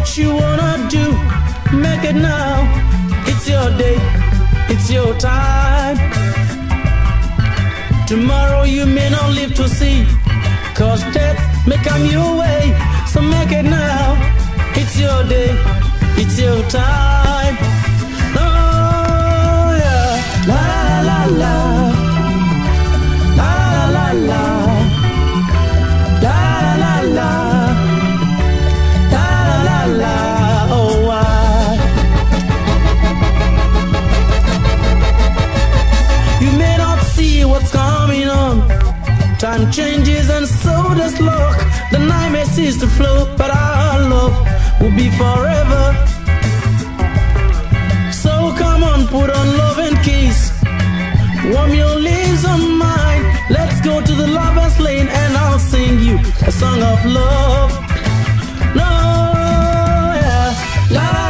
what you wanna do. Make it now. It's your day. It's your time. Tomorrow you may not live to see. Cause death may come your way. So make it now. It's your day. It's your time. Time changes and so does luck. The night may cease to flow, but our love will be forever. So come on, put on love and kiss. Warm your lips on mine. Let's go to the lover's lane and I'll sing you a song of love. No, yeah. La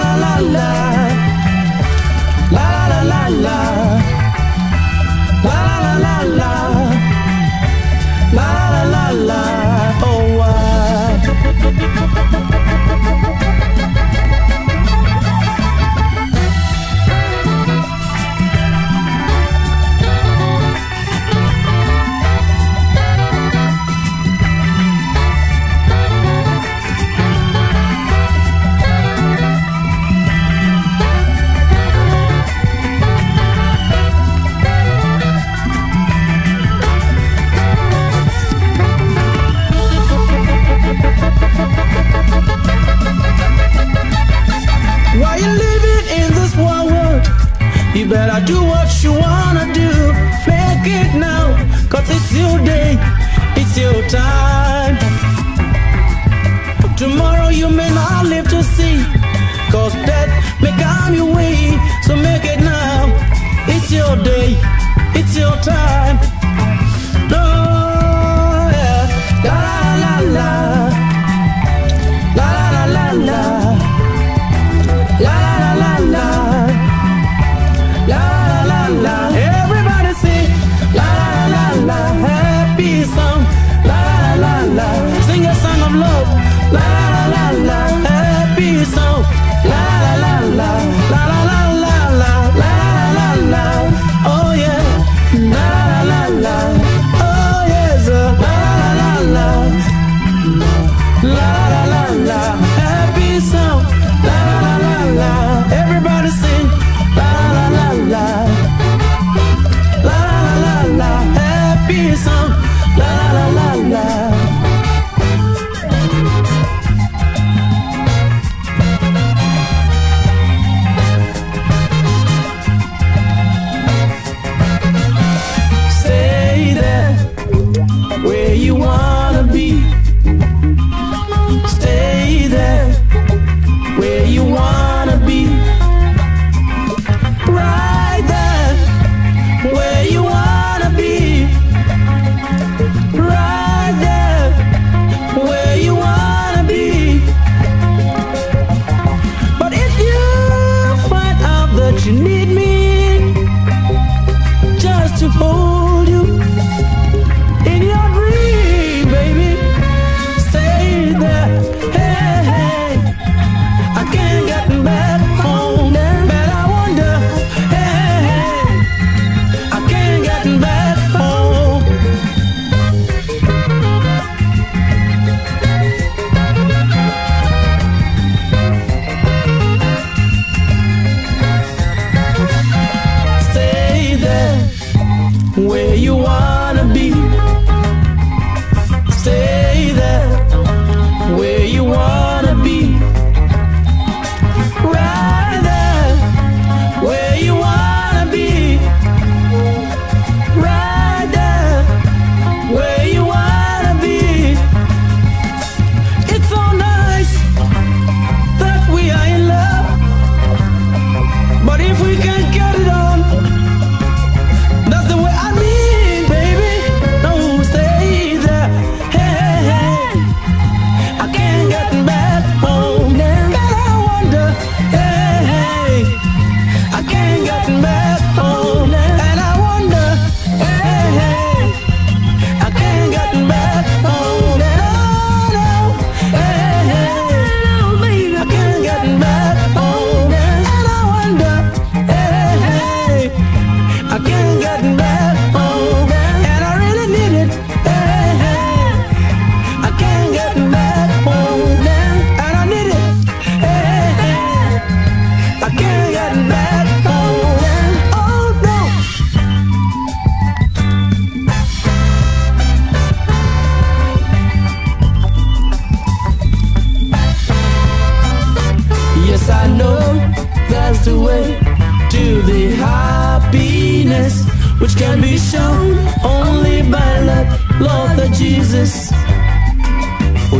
where you are.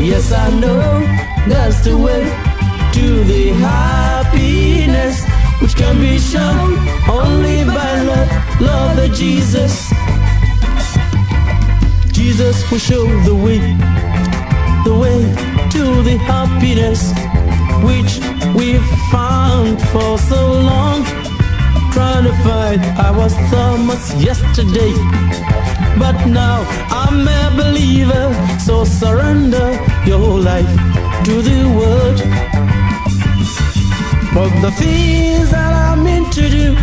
yes, I know that's the way to the happiness which can be shown only by love, love of Jesus. Jesus will show the way, the way to the happiness which we've found for so long. Trying to find, I was Thomas yesterday. But now I'm a believer, so surrender your life to the world. But the things that I'm meant to do,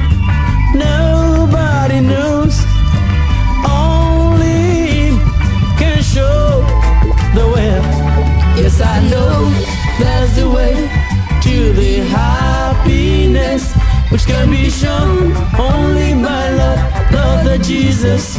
nobody knows. Only can show the way. Yes, I know there's a way to the happiness which can be shown only by love, love that Jesus.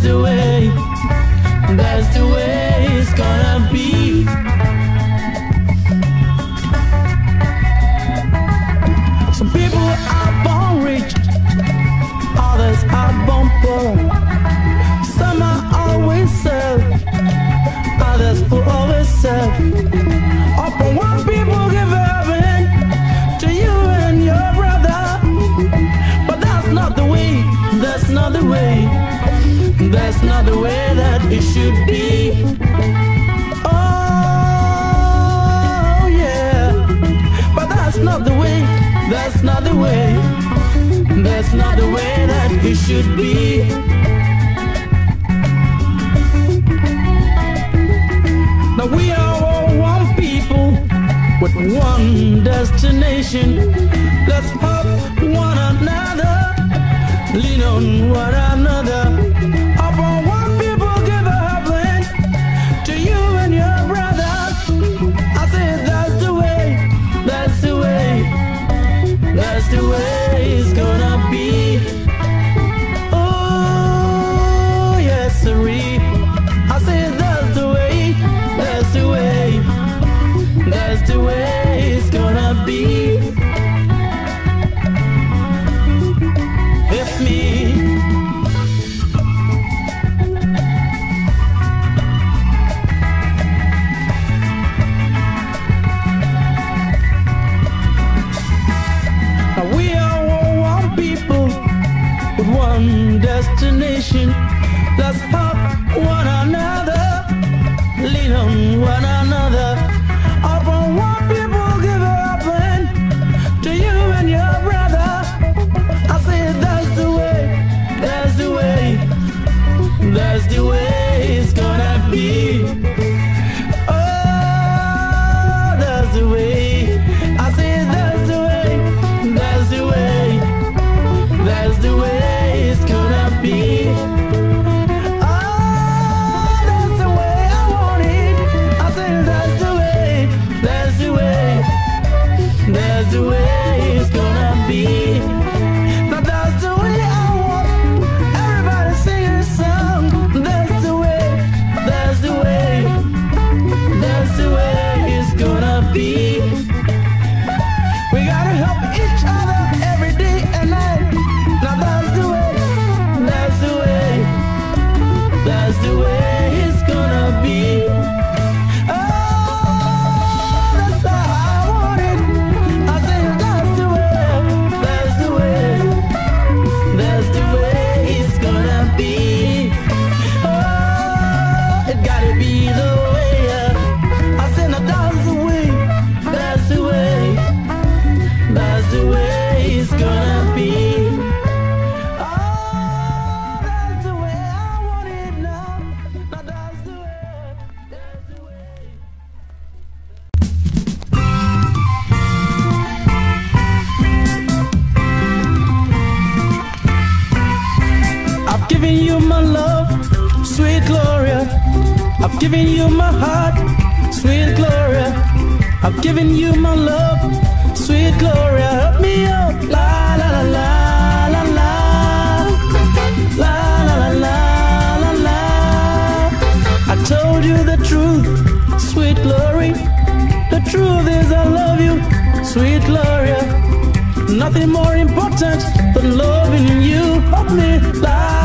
That's the way. That's the way. That's not the way. That's not the way that it should be. Now we are all one people with one destination. Let's help one another, lean on one another. destination. That's. given you my heart, sweet Gloria. I've given you my love, sweet Gloria. Help me up, la la la la. Told you the truth, sweet glory. The truth is, I love you, sweet Gloria. Nothing more important than loving you. Help me, la.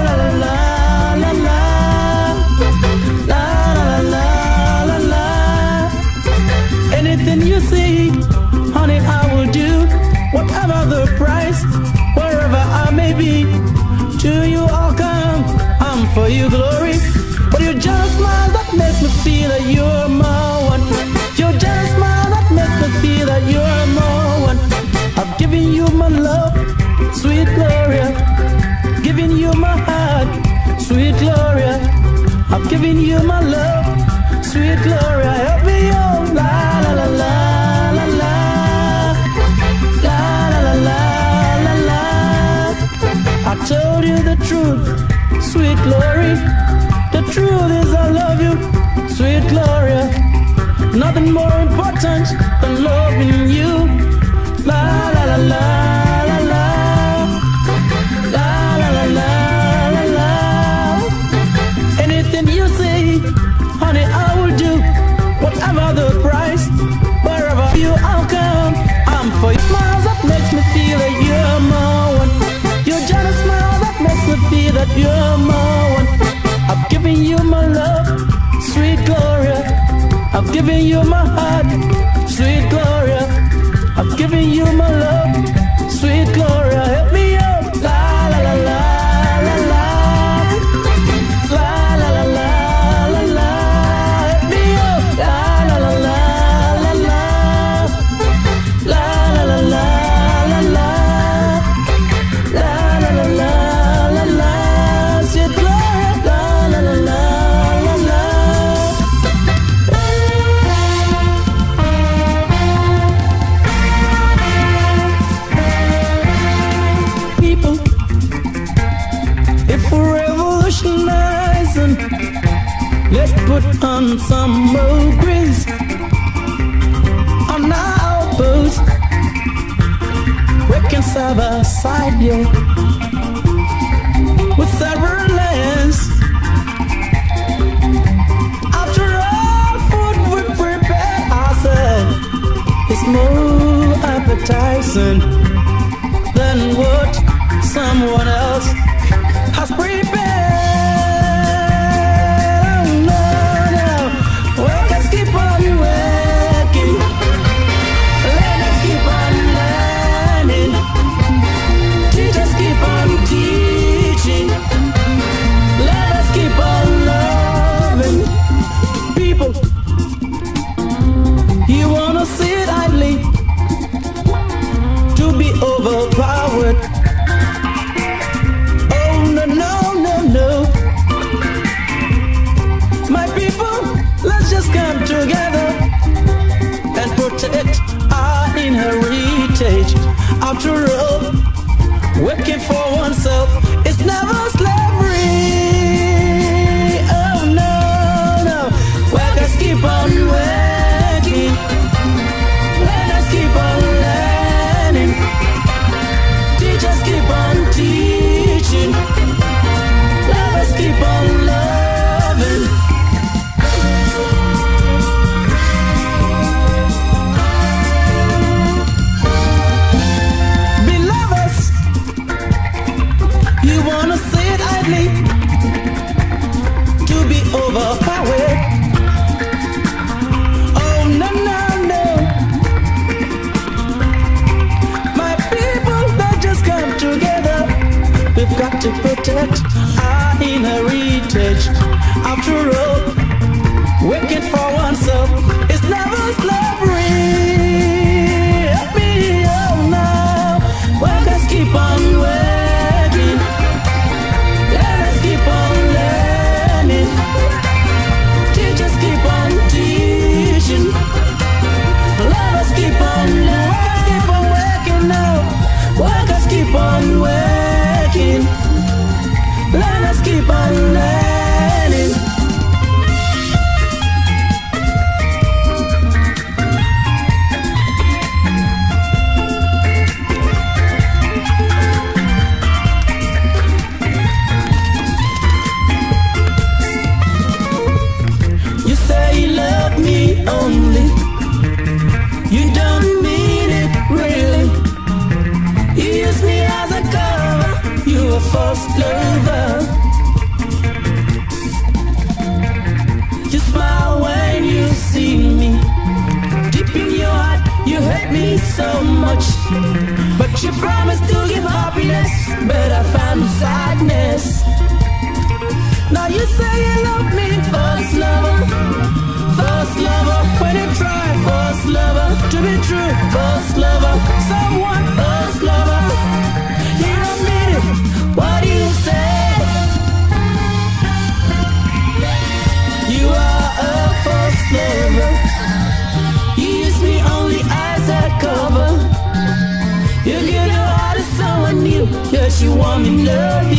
you glory. But you're just smile that makes me feel that you're nothing more important than loving you. La la la la la la. La la la la la la. Anything you say, honey, I will do. Whatever the price, wherever you, I'll come. I'm for your smiles that makes me feel that you're my one. Your smile that makes me feel that you're my one. I'm giving you my love, sweet Gloria. I'm giving you my on some more grease on our boat. We can side by side, yeah, with several lands. After all, food we prepare ourselves is more appetizing than what someone else has prepared. Let true, first lover, someone, first lover. You don't mean it. What do you say? You are a first lover. You use me only as a cover. You give your heart to someone new, yes you want me love you.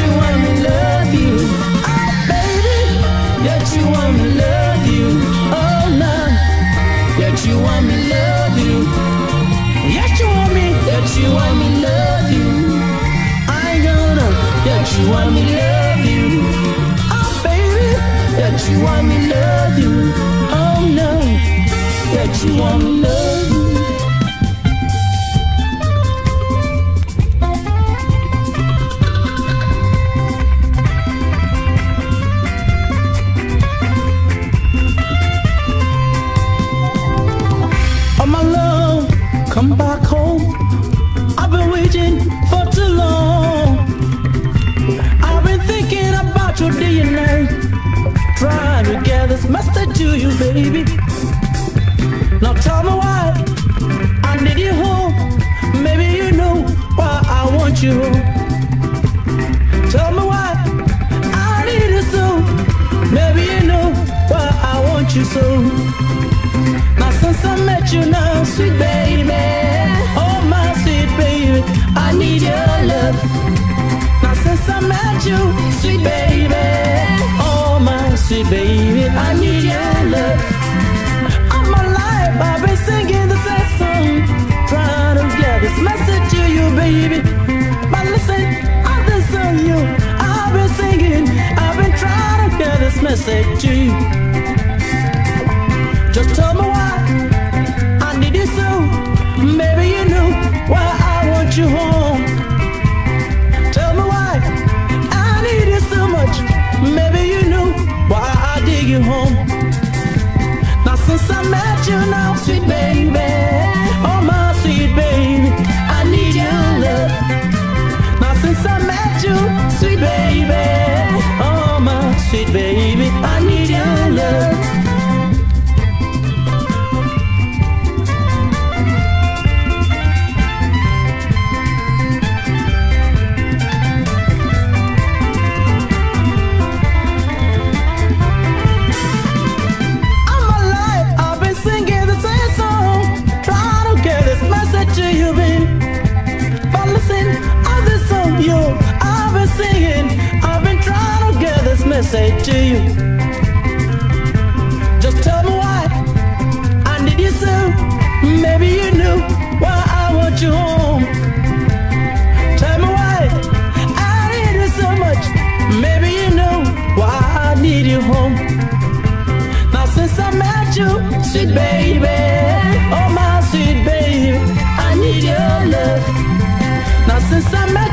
you want me love you, baby. That you want me love you, oh love. That you want me love you. Yes, you want me. That you want me love you. I ain't gonna. That you want me love you, oh baby. That you want me love you, oh no. That you want me love. Tell me why I need you so. Maybe you know why I want you so. Since I met you now, sweet baby, oh my sweet baby, I need your love. Now since I met you, sweet baby, oh my sweet baby, I need your love. All my life I've been singing song, trying to get this message to you, baby. But listen, I've been you, I've been singing, I've been trying to get this message to you. Just tell me why I need you so. Maybe you know why I want you home. Tell me why I need you so much. Maybe you know why I dig you home. Now since I met you now, sweet baby,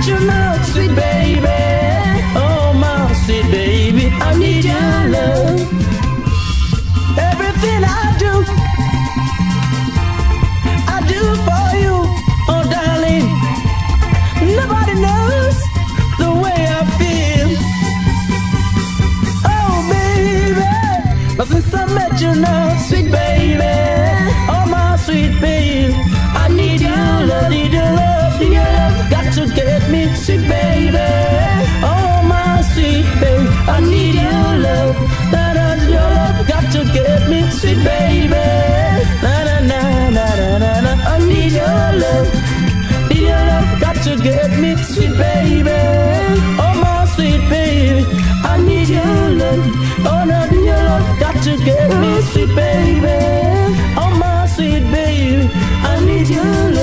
I met sweet baby. Oh, my sweet baby. I need your love. Oh, no, your love. Got to get me, sweet baby. Oh, my sweet baby. I need your love.